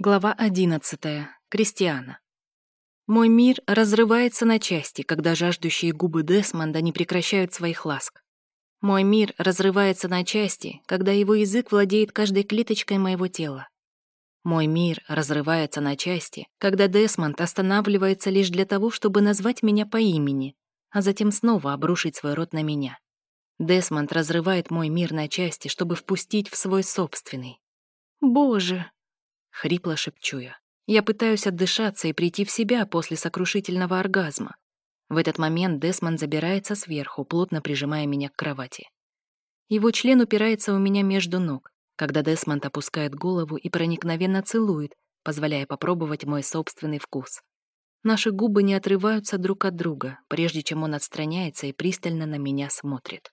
Глава 11. Кристиана. Мой мир разрывается на части, когда жаждущие губы Десмонда не прекращают своих ласк. Мой мир разрывается на части, когда его язык владеет каждой клеточкой моего тела. Мой мир разрывается на части, когда Десмонд останавливается лишь для того, чтобы назвать меня по имени, а затем снова обрушить свой рот на меня. Десмонд разрывает мой мир на части, чтобы впустить в свой собственный. Боже, Хрипло шепчу я. Я пытаюсь отдышаться и прийти в себя после сокрушительного оргазма. В этот момент Десмон забирается сверху, плотно прижимая меня к кровати. Его член упирается у меня между ног, когда Десмонд опускает голову и проникновенно целует, позволяя попробовать мой собственный вкус. Наши губы не отрываются друг от друга, прежде чем он отстраняется и пристально на меня смотрит.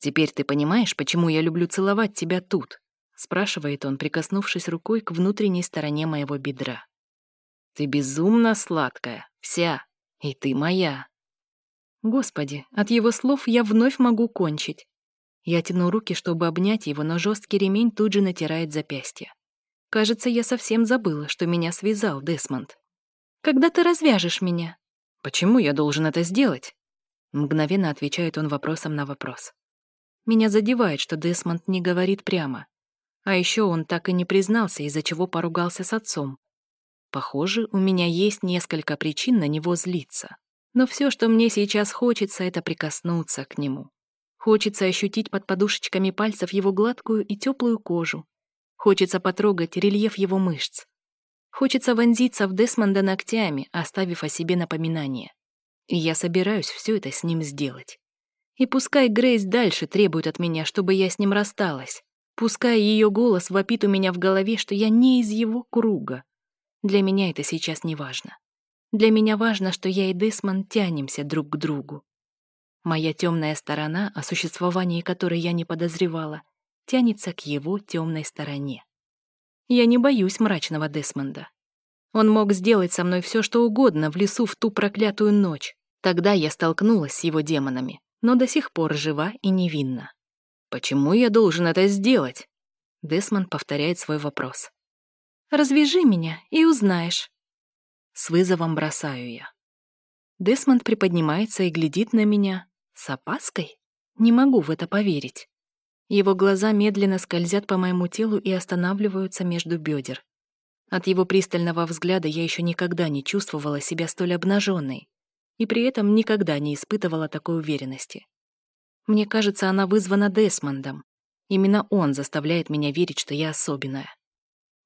«Теперь ты понимаешь, почему я люблю целовать тебя тут?» Спрашивает он, прикоснувшись рукой к внутренней стороне моего бедра. Ты безумно сладкая, вся, и ты моя. Господи, от его слов я вновь могу кончить. Я тяну руки, чтобы обнять его, но жесткий ремень тут же натирает запястье. Кажется, я совсем забыла, что меня связал Десмонд. Когда ты развяжешь меня? Почему я должен это сделать? Мгновенно отвечает он вопросом на вопрос. Меня задевает, что Десмонд не говорит прямо. А еще он так и не признался, из-за чего поругался с отцом. Похоже, у меня есть несколько причин на него злиться. Но все, что мне сейчас хочется, это прикоснуться к нему. Хочется ощутить под подушечками пальцев его гладкую и теплую кожу. Хочется потрогать рельеф его мышц. Хочется вонзиться в Десмонда ногтями, оставив о себе напоминание. И я собираюсь все это с ним сделать. И пускай Грейс дальше требует от меня, чтобы я с ним рассталась. Пускай ее голос вопит у меня в голове, что я не из его круга. Для меня это сейчас не важно. Для меня важно, что я и Десмон тянемся друг к другу. Моя темная сторона, о существовании которой я не подозревала, тянется к его темной стороне. Я не боюсь мрачного Десмонда. Он мог сделать со мной все, что угодно в лесу в ту проклятую ночь. Тогда я столкнулась с его демонами, но до сих пор жива и невинна. «Почему я должен это сделать?» Десмон повторяет свой вопрос. «Развяжи меня и узнаешь». С вызовом бросаю я. Десмонд приподнимается и глядит на меня. С опаской? Не могу в это поверить. Его глаза медленно скользят по моему телу и останавливаются между бедер. От его пристального взгляда я еще никогда не чувствовала себя столь обнаженной и при этом никогда не испытывала такой уверенности. Мне кажется, она вызвана Десмондом. Именно он заставляет меня верить, что я особенная.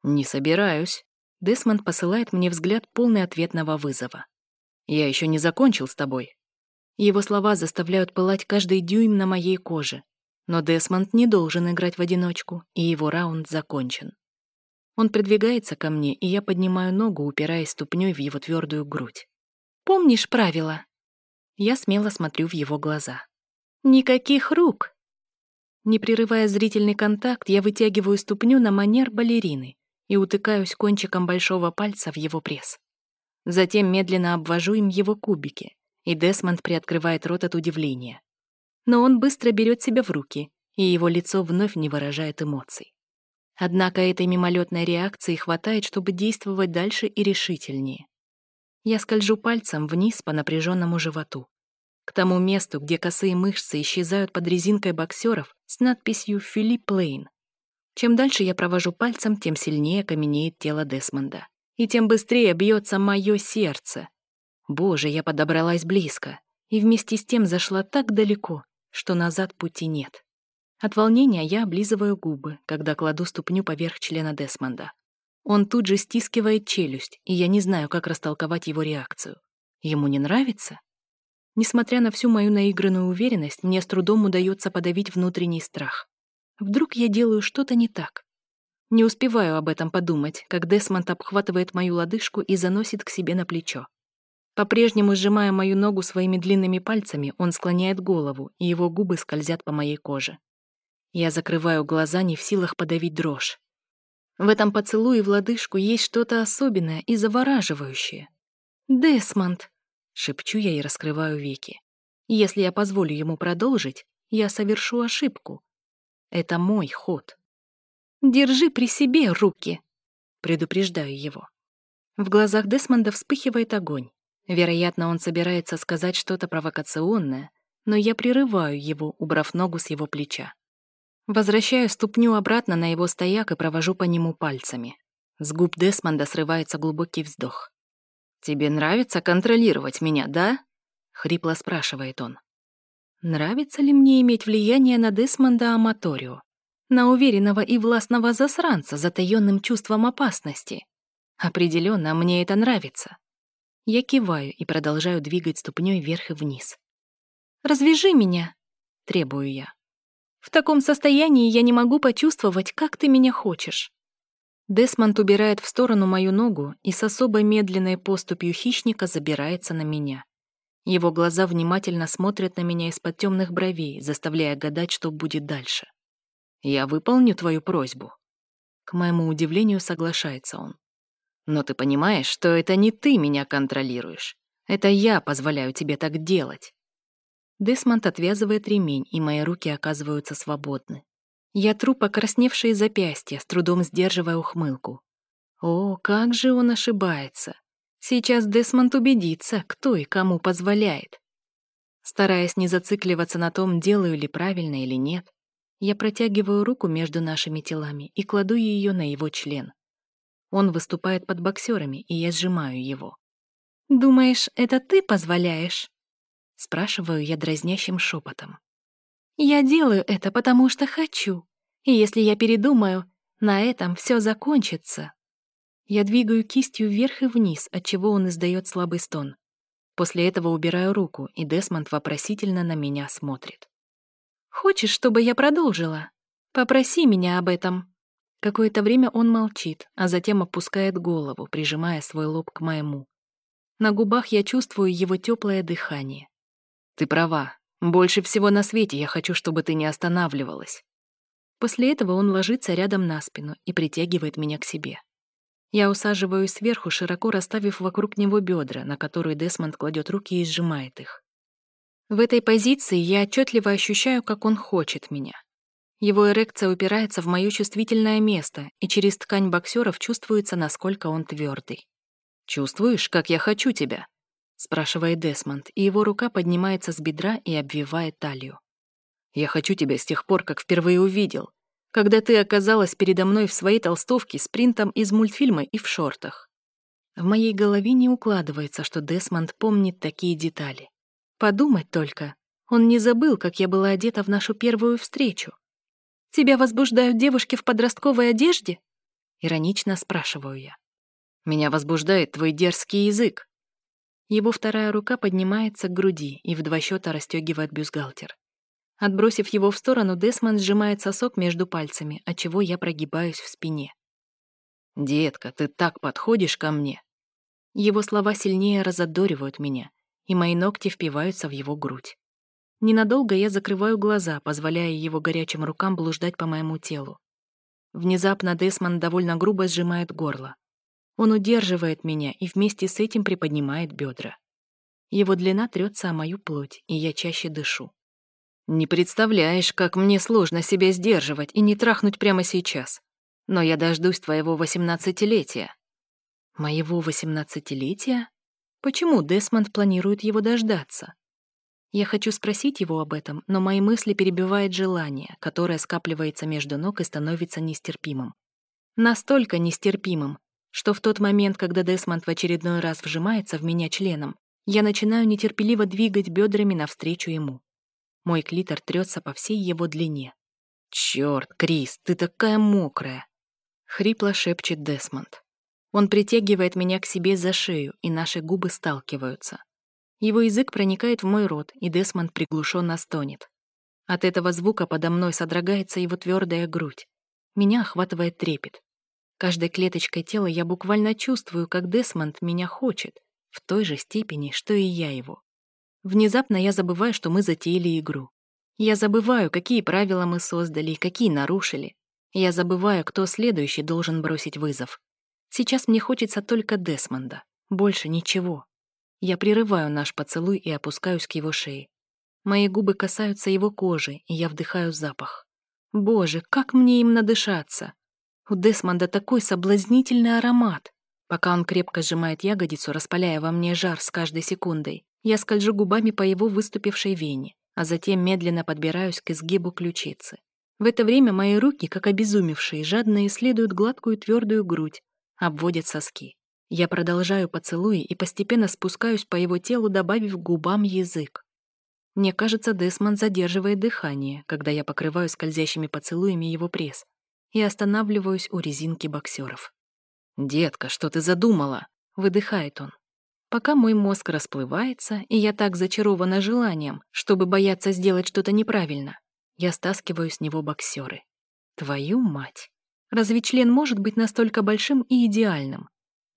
«Не собираюсь». Десмонд посылает мне взгляд полный ответного вызова. «Я еще не закончил с тобой». Его слова заставляют пылать каждый дюйм на моей коже. Но Десмонд не должен играть в одиночку, и его раунд закончен. Он придвигается ко мне, и я поднимаю ногу, упираясь ступней в его твердую грудь. «Помнишь правила?» Я смело смотрю в его глаза. Никаких рук! Не прерывая зрительный контакт, я вытягиваю ступню на манер балерины и утыкаюсь кончиком большого пальца в его пресс. Затем медленно обвожу им его кубики, и Десмонд приоткрывает рот от удивления. Но он быстро берет себя в руки, и его лицо вновь не выражает эмоций. Однако этой мимолетной реакции хватает, чтобы действовать дальше и решительнее. Я скольжу пальцем вниз по напряженному животу, к тому месту, где косые мышцы исчезают под резинкой боксеров с надписью «Филипп Лейн». Чем дальше я провожу пальцем, тем сильнее каменеет тело Десмонда. И тем быстрее бьется мое сердце. Боже, я подобралась близко. И вместе с тем зашла так далеко, что назад пути нет. От волнения я облизываю губы, когда кладу ступню поверх члена Десмонда. Он тут же стискивает челюсть, и я не знаю, как растолковать его реакцию. Ему не нравится? Несмотря на всю мою наигранную уверенность, мне с трудом удается подавить внутренний страх. Вдруг я делаю что-то не так? Не успеваю об этом подумать, как Десмонд обхватывает мою лодыжку и заносит к себе на плечо. По-прежнему сжимая мою ногу своими длинными пальцами, он склоняет голову, и его губы скользят по моей коже. Я закрываю глаза, не в силах подавить дрожь. В этом поцелуе в лодыжку есть что-то особенное и завораживающее. «Десмонд!» Шепчу я и раскрываю веки. Если я позволю ему продолжить, я совершу ошибку. Это мой ход. Держи при себе руки. Предупреждаю его. В глазах Десмонда вспыхивает огонь. Вероятно, он собирается сказать что-то провокационное, но я прерываю его, убрав ногу с его плеча. Возвращаю ступню обратно на его стояк и провожу по нему пальцами. С губ Десмонда срывается глубокий вздох. «Тебе нравится контролировать меня, да?» — хрипло спрашивает он. «Нравится ли мне иметь влияние на Десмонда Аматорио? На уверенного и властного засранца, затаённым чувством опасности? Определенно, мне это нравится». Я киваю и продолжаю двигать ступней вверх и вниз. «Развяжи меня!» — требую я. «В таком состоянии я не могу почувствовать, как ты меня хочешь». Десмонд убирает в сторону мою ногу и с особой медленной поступью хищника забирается на меня. Его глаза внимательно смотрят на меня из-под темных бровей, заставляя гадать, что будет дальше. «Я выполню твою просьбу». К моему удивлению соглашается он. «Но ты понимаешь, что это не ты меня контролируешь. Это я позволяю тебе так делать». Десмонд отвязывает ремень, и мои руки оказываются свободны. Я тру покрасневшие запястья, с трудом сдерживая ухмылку. О, как же он ошибается. Сейчас Десмонд убедится, кто и кому позволяет. Стараясь не зацикливаться на том, делаю ли правильно или нет, я протягиваю руку между нашими телами и кладу ее на его член. Он выступает под боксерами, и я сжимаю его. «Думаешь, это ты позволяешь?» Спрашиваю я дразнящим шепотом. Я делаю это, потому что хочу. И если я передумаю, на этом все закончится. Я двигаю кистью вверх и вниз, отчего он издает слабый стон. После этого убираю руку, и Десмонд вопросительно на меня смотрит. «Хочешь, чтобы я продолжила? Попроси меня об этом». Какое-то время он молчит, а затем опускает голову, прижимая свой лоб к моему. На губах я чувствую его теплое дыхание. «Ты права, больше всего на свете я хочу, чтобы ты не останавливалась. После этого он ложится рядом на спину и притягивает меня к себе. Я усаживаюсь сверху, широко расставив вокруг него бедра, на которые Десмонд кладет руки и сжимает их. В этой позиции я отчетливо ощущаю, как он хочет меня. Его эрекция упирается в мое чувствительное место, и через ткань боксеров чувствуется, насколько он твердый. «Чувствуешь, как я хочу тебя?» Спрашивает Десмонд, и его рука поднимается с бедра и обвивает талию. «Я хочу тебя с тех пор, как впервые увидел, когда ты оказалась передо мной в своей толстовке с принтом из мультфильма и в шортах». В моей голове не укладывается, что Десмонд помнит такие детали. Подумать только, он не забыл, как я была одета в нашу первую встречу. «Тебя возбуждают девушки в подростковой одежде?» Иронично спрашиваю я. «Меня возбуждает твой дерзкий язык», его вторая рука поднимается к груди и в два счета расстегивает бюстгальтер. Отбросив его в сторону, Десмонд сжимает сосок между пальцами, отчего я прогибаюсь в спине. «Детка, ты так подходишь ко мне!» Его слова сильнее разодоривают меня, и мои ногти впиваются в его грудь. Ненадолго я закрываю глаза, позволяя его горячим рукам блуждать по моему телу. Внезапно Десмонд довольно грубо сжимает горло. Он удерживает меня и вместе с этим приподнимает бедра. Его длина трется о мою плоть, и я чаще дышу. Не представляешь, как мне сложно себя сдерживать и не трахнуть прямо сейчас. Но я дождусь твоего восемнадцатилетия. Моего восемнадцатилетия? Почему Десмонд планирует его дождаться? Я хочу спросить его об этом, но мои мысли перебивает желание, которое скапливается между ног и становится нестерпимым. Настолько нестерпимым, что в тот момент, когда Десмонд в очередной раз вжимается в меня членом, я начинаю нетерпеливо двигать бедрами навстречу ему. Мой клитор трется по всей его длине. «Чёрт, Крис, ты такая мокрая!» — хрипло шепчет Десмонд. Он притягивает меня к себе за шею, и наши губы сталкиваются. Его язык проникает в мой рот, и Десмонд приглушенно стонет. От этого звука подо мной содрогается его твердая грудь. Меня охватывает трепет. Каждой клеточкой тела я буквально чувствую, как Десмонд меня хочет, в той же степени, что и я его. Внезапно я забываю, что мы затеяли игру. Я забываю, какие правила мы создали и какие нарушили. Я забываю, кто следующий должен бросить вызов. Сейчас мне хочется только Десмонда. Больше ничего. Я прерываю наш поцелуй и опускаюсь к его шее. Мои губы касаются его кожи, и я вдыхаю запах. Боже, как мне им надышаться! У Десмонда такой соблазнительный аромат. Пока он крепко сжимает ягодицу, распаляя во мне жар с каждой секундой, я скольжу губами по его выступившей вене, а затем медленно подбираюсь к изгибу ключицы. В это время мои руки, как обезумевшие, жадно исследуют гладкую твердую грудь, обводят соски. Я продолжаю поцелуи и постепенно спускаюсь по его телу, добавив губам язык. Мне кажется, Десмонд задерживает дыхание, когда я покрываю скользящими поцелуями его пресс и останавливаюсь у резинки боксеров. «Детка, что ты задумала?» — выдыхает он. Пока мой мозг расплывается, и я так зачарована желанием, чтобы бояться сделать что-то неправильно, я стаскиваю с него боксеры. Твою мать! Разве член может быть настолько большим и идеальным?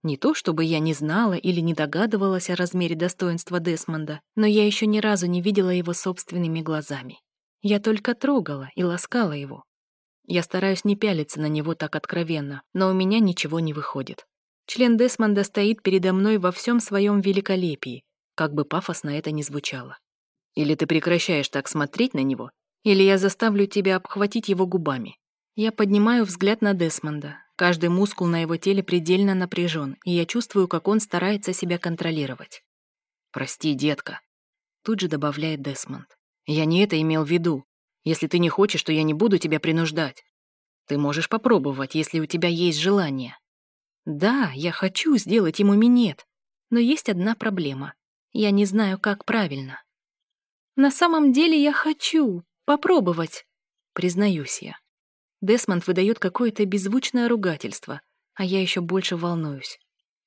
Не то, чтобы я не знала или не догадывалась о размере достоинства Десмонда, но я еще ни разу не видела его собственными глазами. Я только трогала и ласкала его. Я стараюсь не пялиться на него так откровенно, но у меня ничего не выходит. Член Десмонда стоит передо мной во всем своем великолепии, как бы пафосно это ни звучало. Или ты прекращаешь так смотреть на него, или я заставлю тебя обхватить его губами. Я поднимаю взгляд на Десмонда, Каждый мускул на его теле предельно напряжен, и я чувствую, как он старается себя контролировать. «Прости, детка», — тут же добавляет Десмонд. «Я не это имел в виду. Если ты не хочешь, то я не буду тебя принуждать. Ты можешь попробовать, если у тебя есть желание». «Да, я хочу сделать ему минет, но есть одна проблема. Я не знаю, как правильно». «На самом деле я хочу попробовать», — признаюсь я. Десмонд выдает какое-то беззвучное ругательство, а я еще больше волнуюсь.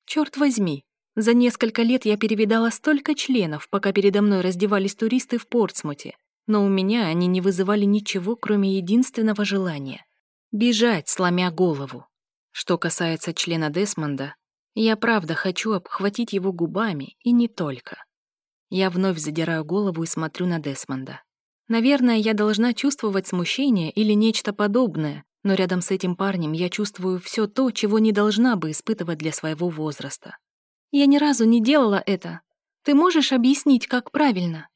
Черт возьми, за несколько лет я перевидала столько членов, пока передо мной раздевались туристы в Портсмуте, но у меня они не вызывали ничего, кроме единственного желания — бежать, сломя голову. Что касается члена Десмонда, я правда хочу обхватить его губами, и не только. Я вновь задираю голову и смотрю на Десмонда. Наверное, я должна чувствовать смущение или нечто подобное, но рядом с этим парнем я чувствую все то, чего не должна бы испытывать для своего возраста. Я ни разу не делала это. Ты можешь объяснить, как правильно?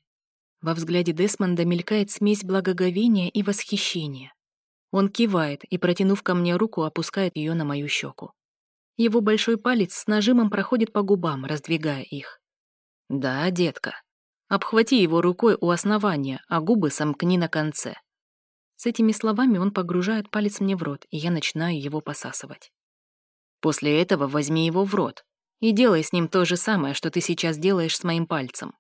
Во взгляде Десмонда мелькает смесь благоговения и восхищения. Он кивает и, протянув ко мне руку, опускает ее на мою щеку. Его большой палец с нажимом проходит по губам, раздвигая их. «Да, детка», Обхвати его рукой у основания, а губы сомкни на конце. С этими словами он погружает палец мне в рот, и я начинаю его посасывать. После этого возьми его в рот и делай с ним то же самое, что ты сейчас делаешь с моим пальцем.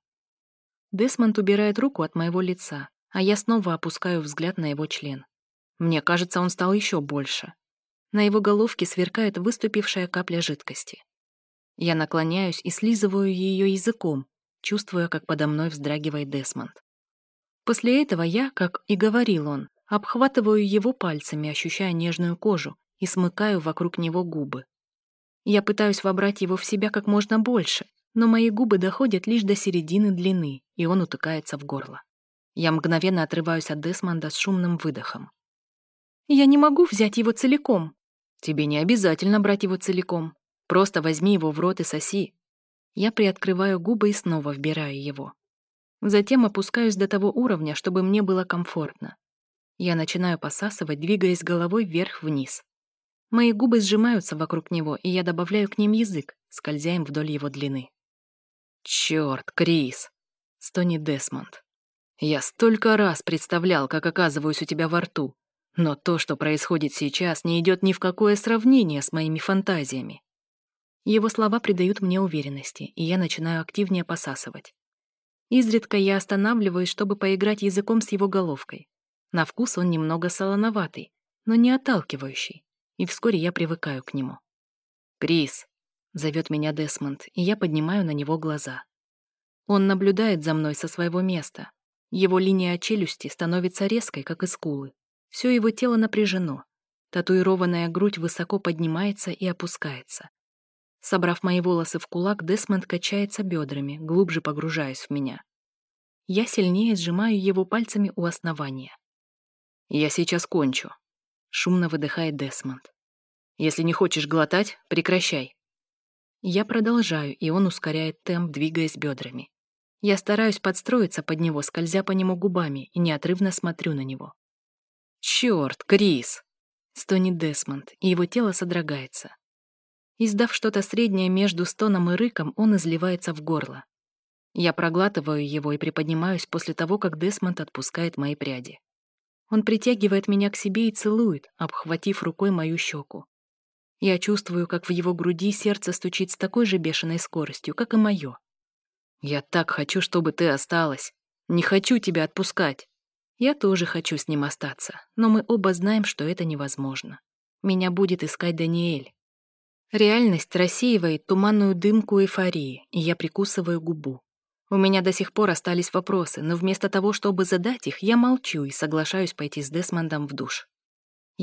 Десмонд убирает руку от моего лица, а я снова опускаю взгляд на его член. Мне кажется, он стал еще больше. На его головке сверкает выступившая капля жидкости. Я наклоняюсь и слизываю ее языком, чувствуя, как подо мной вздрагивает Десмонд. После этого я, как и говорил он, обхватываю его пальцами, ощущая нежную кожу, и смыкаю вокруг него губы. Я пытаюсь вобрать его в себя как можно больше, но мои губы доходят лишь до середины длины, и он утыкается в горло. Я мгновенно отрываюсь от Десмонда с шумным выдохом. «Я не могу взять его целиком». «Тебе не обязательно брать его целиком. Просто возьми его в рот и соси. Я приоткрываю губы и снова вбираю его. Затем опускаюсь до того уровня, чтобы мне было комфортно. Я начинаю посасывать, двигаясь головой вверх-вниз. Мои губы сжимаются вокруг него, и я добавляю к ним язык, скользя им вдоль его длины. «Чёрт, Крис!» — стонет Десмонд. «Я столько раз представлял, как оказываюсь у тебя во рту, но то, что происходит сейчас, не идет ни в какое сравнение с моими фантазиями. Его слова придают мне уверенности, и я начинаю активнее посасывать. Изредка я останавливаюсь, чтобы поиграть языком с его головкой. На вкус он немного солоноватый, но не отталкивающий, и вскоре я привыкаю к нему. «Крис!» — зовет меня Десмонд, и я поднимаю на него глаза. Он наблюдает за мной со своего места. Его линия челюсти становится резкой, как и скулы. Все его тело напряжено. Татуированная грудь высоко поднимается и опускается. Собрав мои волосы в кулак, Десмонд качается бедрами, глубже погружаясь в меня. Я сильнее сжимаю его пальцами у основания. «Я сейчас кончу», — шумно выдыхает Десмонд. «Если не хочешь глотать, прекращай». Я продолжаю, и он ускоряет темп, двигаясь бедрами. Я стараюсь подстроиться под него, скользя по нему губами, и неотрывно смотрю на него. «Чёрт, Крис!» Стонет Десмонд, и его тело содрогается. Издав что-то среднее между стоном и рыком, он изливается в горло. Я проглатываю его и приподнимаюсь после того, как Десмонд отпускает мои пряди. Он притягивает меня к себе и целует, обхватив рукой мою щеку. Я чувствую, как в его груди сердце стучит с такой же бешеной скоростью, как и мое. «Я так хочу, чтобы ты осталась. Не хочу тебя отпускать». Я тоже хочу с ним остаться, но мы оба знаем, что это невозможно. Меня будет искать Даниэль. Реальность рассеивает туманную дымку эйфории, и я прикусываю губу. У меня до сих пор остались вопросы, но вместо того, чтобы задать их, я молчу и соглашаюсь пойти с Десмондом в душ.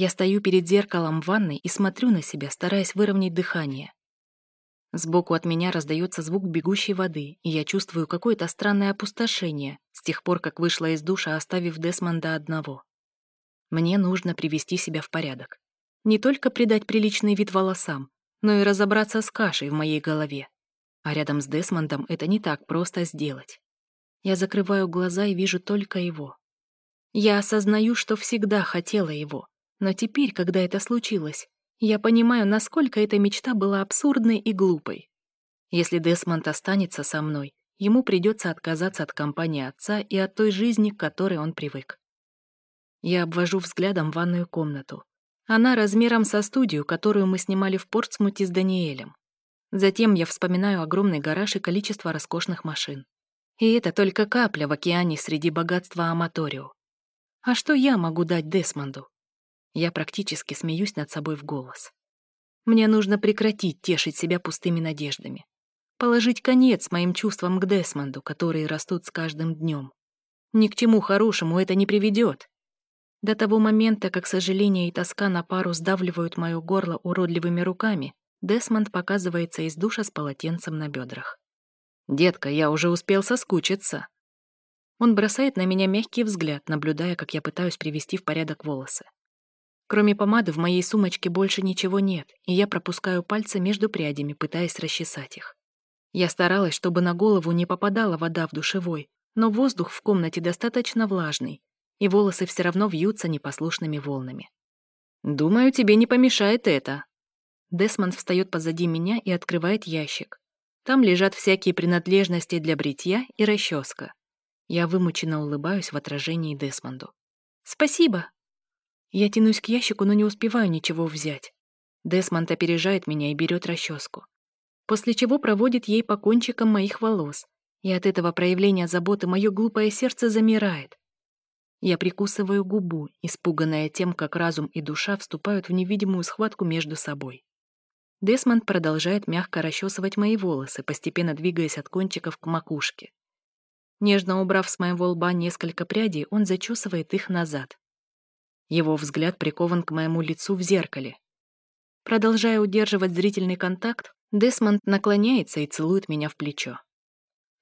Я стою перед зеркалом в ванной и смотрю на себя, стараясь выровнять дыхание. Сбоку от меня раздается звук бегущей воды, и я чувствую какое-то странное опустошение с тех пор, как вышла из душа, оставив Десмонда одного. Мне нужно привести себя в порядок. Не только придать приличный вид волосам, но и разобраться с кашей в моей голове. А рядом с Десмондом это не так просто сделать. Я закрываю глаза и вижу только его. Я осознаю, что всегда хотела его, но теперь, когда это случилось, я понимаю, насколько эта мечта была абсурдной и глупой. Если Десмонд останется со мной, ему придется отказаться от компании отца и от той жизни, к которой он привык. Я обвожу взглядом ванную комнату. Она размером со студию, которую мы снимали в Портсмуте с Даниэлем. Затем я вспоминаю огромный гараж и количество роскошных машин. И это только капля в океане среди богатства Аматорио. А что я могу дать Десмонду? Я практически смеюсь над собой в голос. Мне нужно прекратить тешить себя пустыми надеждами. Положить конец моим чувствам к Десмонду, которые растут с каждым днем. Ни к чему хорошему это не приведет. До того момента, как сожаление и тоска на пару сдавливают мое горло уродливыми руками, Десмонд показывается из душа с полотенцем на бедрах. «Детка, я уже успел соскучиться». Он бросает на меня мягкий взгляд, наблюдая, как я пытаюсь привести в порядок волосы. Кроме помады в моей сумочке больше ничего нет, и я пропускаю пальцы между прядями, пытаясь расчесать их. Я старалась, чтобы на голову не попадала вода в душевой, но воздух в комнате достаточно влажный, и волосы все равно вьются непослушными волнами. «Думаю, тебе не помешает это». Десмонд встает позади меня и открывает ящик. Там лежат всякие принадлежности для бритья и расческа. Я вымученно улыбаюсь в отражении Десмонду. «Спасибо!» Я тянусь к ящику, но не успеваю ничего взять. Десмонд опережает меня и берет расческу. После чего проводит ей по кончикам моих волос, и от этого проявления заботы мое глупое сердце замирает. Я прикусываю губу, испуганная тем, как разум и душа вступают в невидимую схватку между собой. Десмонд продолжает мягко расчесывать мои волосы, постепенно двигаясь от кончиков к макушке. Нежно убрав с моего лба несколько прядей, он зачесывает их назад. Его взгляд прикован к моему лицу в зеркале. Продолжая удерживать зрительный контакт, Десмонд наклоняется и целует меня в плечо.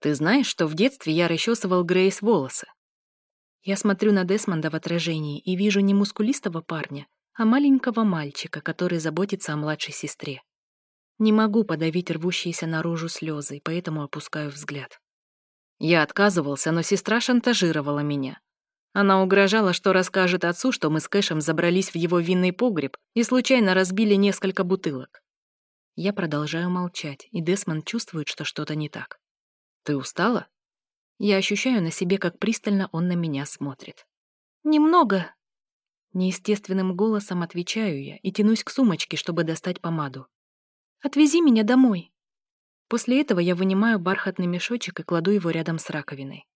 «Ты знаешь, что в детстве я расчесывал Грейс волосы?» Я смотрю на Десмонда в отражении и вижу не мускулистого парня, а маленького мальчика, который заботится о младшей сестре. Не могу подавить рвущиеся наружу слезы, поэтому опускаю взгляд. Я отказывался, но сестра шантажировала меня. Она угрожала, что расскажет отцу, что мы с Кэшем забрались в его винный погреб и случайно разбили несколько бутылок. Я продолжаю молчать, и Десмонд чувствует, что что-то не так. «Ты устала?» Я ощущаю на себе, как пристально он на меня смотрит. «Немного». Неестественным голосом отвечаю я и тянусь к сумочке, чтобы достать помаду. «Отвези меня домой». После этого я вынимаю бархатный мешочек и кладу его рядом с раковиной.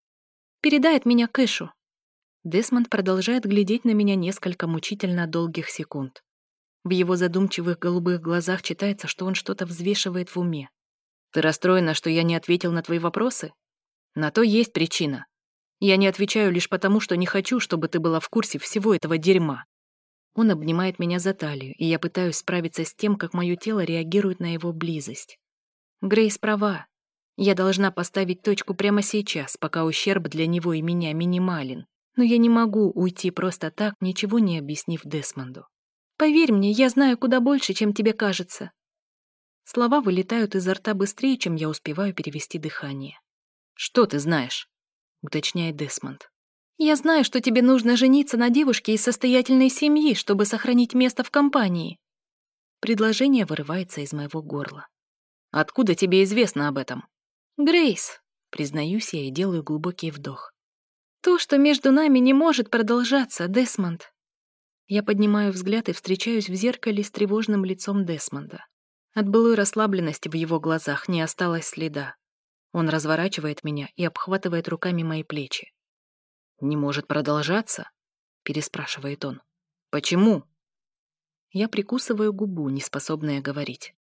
«Передай от меня Кэшу». Десмонд продолжает глядеть на меня несколько мучительно долгих секунд. В его задумчивых голубых глазах читается, что он что-то взвешивает в уме. «Ты расстроена, что я не ответил на твои вопросы? На то есть причина. Я не отвечаю лишь потому, что не хочу, чтобы ты была в курсе всего этого дерьма». Он обнимает меня за талию, и я пытаюсь справиться с тем, как мое тело реагирует на его близость. Грейс права. Я должна поставить точку прямо сейчас, пока ущерб для него и меня минимален. Но я не могу уйти просто так, ничего не объяснив Десмонду. Поверь мне, я знаю куда больше, чем тебе кажется. Слова вылетают изо рта быстрее, чем я успеваю перевести дыхание. «Что ты знаешь?» — уточняет Десмонд. Я знаю, что тебе нужно жениться на девушке из состоятельной семьи, чтобы сохранить место в компании. Предложение вырывается из моего горла. Откуда тебе известно об этом? Грейс, признаюсь я и делаю глубокий вдох. То, что между нами не может продолжаться, Десмонд. Я поднимаю взгляд и встречаюсь в зеркале с тревожным лицом Десмонда. От былой расслабленности в его глазах не осталось следа. Он разворачивает меня и обхватывает руками мои плечи. «Не может продолжаться?» — переспрашивает он. «Почему?» Я прикусываю губу, неспособная говорить.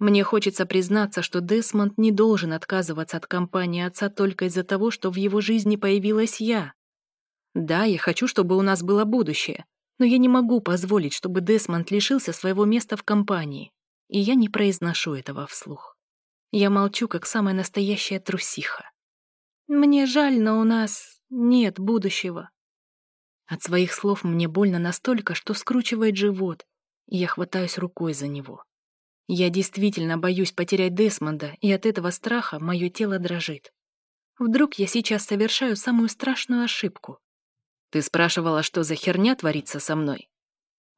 Мне хочется признаться, что Десмонд не должен отказываться от компании отца только из-за того, что в его жизни появилась я. Да, я хочу, чтобы у нас было будущее, но я не могу позволить, чтобы Десмонд лишился своего места в компании, и я не произношу этого вслух. Я молчу, как самая настоящая трусиха. Мне жаль, но у нас нет будущего. От своих слов мне больно настолько, что скручивает живот, и я хватаюсь рукой за него. Я действительно боюсь потерять Десмонда, и от этого страха мое тело дрожит. Вдруг я сейчас совершаю самую страшную ошибку. «Ты спрашивала, что за херня творится со мной?»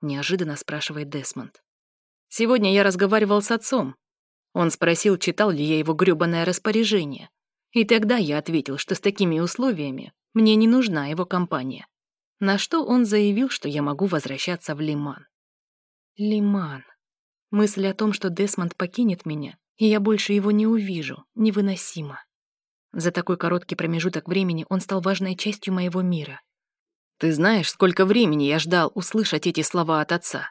Неожиданно спрашивает Десмонд. «Сегодня я разговаривал с отцом. Он спросил, читал ли я его грёбаное распоряжение. И тогда я ответил, что с такими условиями мне не нужна его компания. На что он заявил, что я могу возвращаться в Лиман. Лиман. Мысль о том, что Десмонд покинет меня, и я больше его не увижу, невыносима. За такой короткий промежуток времени он стал важной частью моего мира. Ты знаешь, сколько времени я ждал услышать эти слова от отца.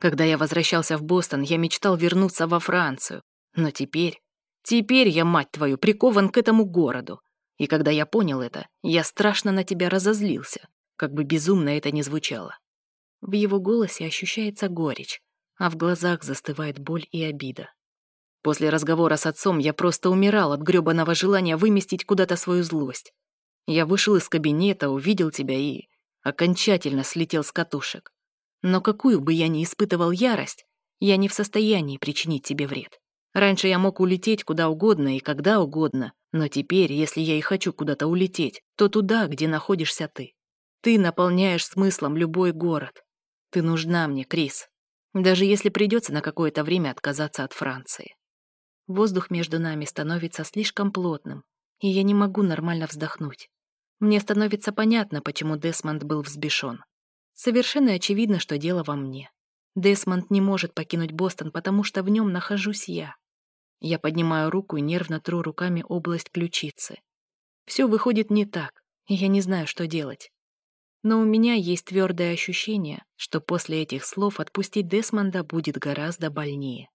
Когда я возвращался в Бостон, я мечтал вернуться во Францию. Но теперь... Теперь я, мать твою, прикован к этому городу. И когда я понял это, я страшно на тебя разозлился, как бы безумно это ни звучало. В его голосе ощущается горечь, а в глазах застывает боль и обида. После разговора с отцом я просто умирал от грёбаного желания выместить куда-то свою злость. Я вышел из кабинета, увидел тебя и окончательно слетел с катушек. Но какую бы я ни испытывал ярость, я не в состоянии причинить тебе вред. Раньше я мог улететь куда угодно и когда угодно, но теперь, если я и хочу куда-то улететь, то туда, где находишься ты. Ты наполняешь смыслом любой город. Ты нужна мне, Крис. Даже если придется на какое-то время отказаться от Франции. Воздух между нами становится слишком плотным, и я не могу нормально вздохнуть. Мне становится понятно, почему Десмонд был взбешен. Совершенно очевидно, что дело во мне. Десмонд не может покинуть Бостон, потому что в нем нахожусь я. Я поднимаю руку и нервно тру руками область ключицы. Все выходит не так, и я не знаю, что делать. Но у меня есть твердое ощущение, что после этих слов отпустить Десмонда будет гораздо больнее.